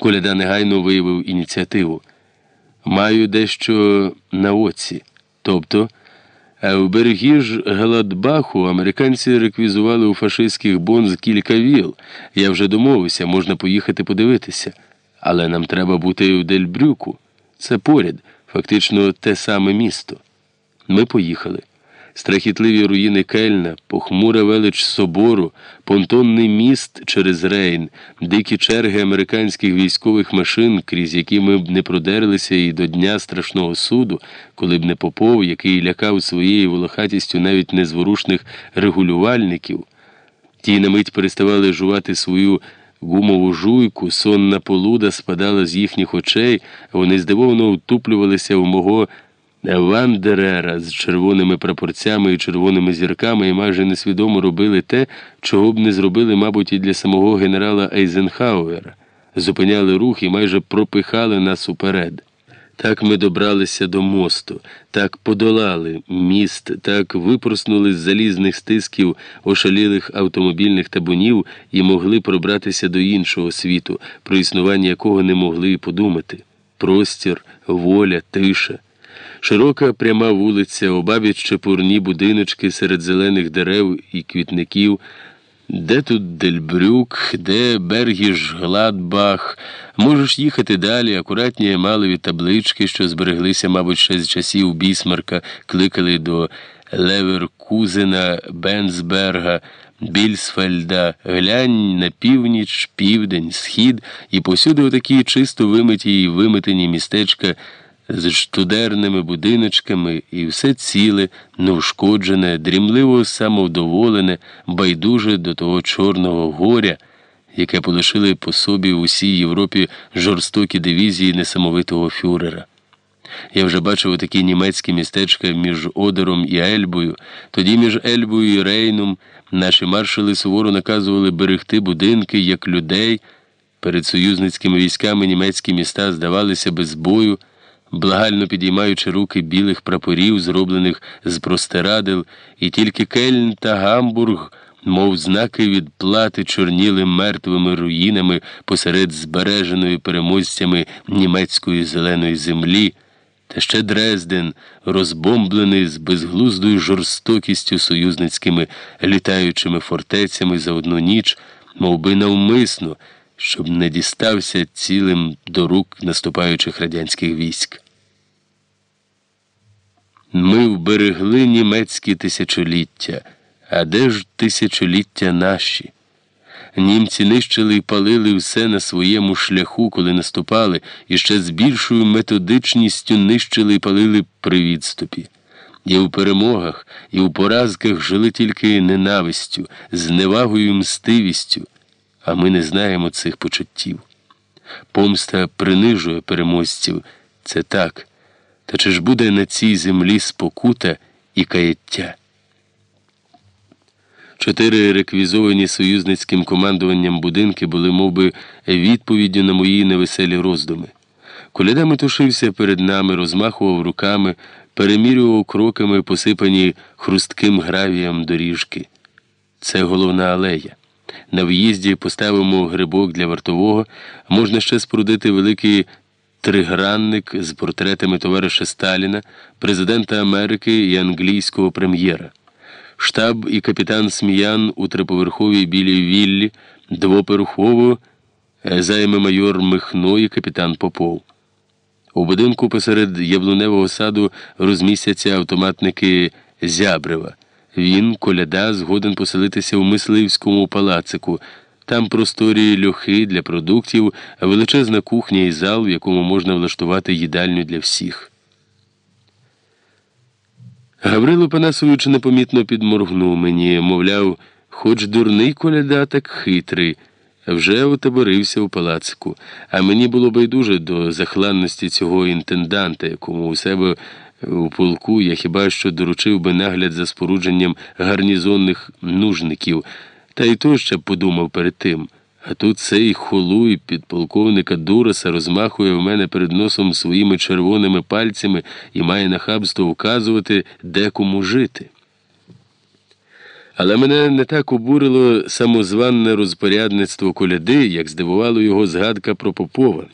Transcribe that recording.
Коляда негайно виявив ініціативу. Маю дещо на оці. Тобто, в берегі ж Гладбаху американці реквізували у фашистських бонз кілька віл. Я вже домовився, можна поїхати подивитися. Але нам треба бути в Дельбрюку. Це поряд, фактично те саме місто. Ми поїхали. Страхітливі руїни Кельна, похмура велич собору, понтонний міст через Рейн, дикі черги американських військових машин, крізь які ми б не продерлися і до дня страшного суду, коли б не Попов, який лякав своєю волохатістю навіть незворушних регулювальників. Ті на мить переставали жувати свою гумову жуйку, сонна полуда спадала з їхніх очей, вони здивовано втуплювалися в мого. Вандерера з червоними прапорцями і червоними зірками і майже несвідомо робили те, чого б не зробили, мабуть, і для самого генерала Ейзенхауера. Зупиняли рух і майже пропихали нас уперед. Так ми добралися до мосту, так подолали міст, так випроснули з залізних стисків ошалілих автомобільних табунів і могли пробратися до іншого світу, про існування якого не могли й подумати. Простір, воля, тиша. Широка пряма вулиця, обабіч чепурні будиночки серед зелених дерев і квітників. Де тут Дельбрюк, де Бергіш Гладбах. Можеш їхати далі, акуратні емалеві таблички, що збереглися, мабуть, ще з часів Бісмарка, кликали до Леверкузена, Бенсберга, Більсфельда, глянь на північ, південь, схід, і повсюди отакі чисто вимиті і виметені містечка з штудерними будиночками і все ціле, неушкоджене, дрімливо самовдоволене, байдуже до того Чорного горя, яке полишили по собі в усій Європі жорстокі дивізії несамовитого фюрера. Я вже бачив такі німецькі містечка між Одером і Ельбою. Тоді між Ельбою і Рейном наші маршали суворо наказували берегти будинки як людей. Перед союзницькими військами німецькі міста здавалися без бою благально підіймаючи руки білих прапорів, зроблених з простирадил, і тільки Кельн та Гамбург, мов знаки відплати, чорніли мертвими руїнами посеред збереженої переможцями німецької зеленої землі. Та ще Дрезден, розбомблений з безглуздою жорстокістю союзницькими літаючими фортецями за одну ніч, мов би навмисно щоб не дістався цілим до рук наступаючих радянських військ. Ми вберегли німецькі тисячоліття, а де ж тисячоліття наші? Німці нищили і палили все на своєму шляху, коли наступали, і ще з більшою методичністю нищили і палили при відступі. І у перемогах, і у поразках жили тільки ненавистю, зневагою і мстивістю а ми не знаємо цих почуттів. Помста принижує переможців, це так. Та чи ж буде на цій землі спокута і каяття? Чотири реквізовані союзницьким командуванням будинки були мов би, відповіддю на мої невеселі роздуми. Коляда метушився перед нами, розмахував руками, перемірював кроками, посипані хрустким гравієм доріжки. Це головна алея. На в'їзді поставимо грибок для вартового, можна ще спорудити великий тригранник з портретами товариша Сталіна, президента Америки і англійського прем'єра. Штаб і капітан Сміян у триповерховій білій віллі, двоперухово займе майор Михно і капітан Попов. У будинку посеред яблуневого саду розмістяться автоматники Зябрева. Він, коляда, згоден поселитися в мисливському палацику. Там просторі льохи для продуктів, величезна кухня і зал, в якому можна влаштувати їдальню для всіх. Гаврило Панасович непомітно підморгнув мені, мовляв, хоч дурний коляда, так хитрий, вже отаборився у палацику, а мені було байдуже до захланності цього інтенданта, якому у себе. У полку я хіба що доручив би нагляд за спорудженням гарнізонних нужників, та й то ще подумав перед тим. А тут цей холуй підполковника Дураса розмахує в мене перед носом своїми червоними пальцями і має нахабство вказувати, де кому жити. Але мене не так обурило самозванне розпорядництво коляди, як здивувало його згадка про Попова.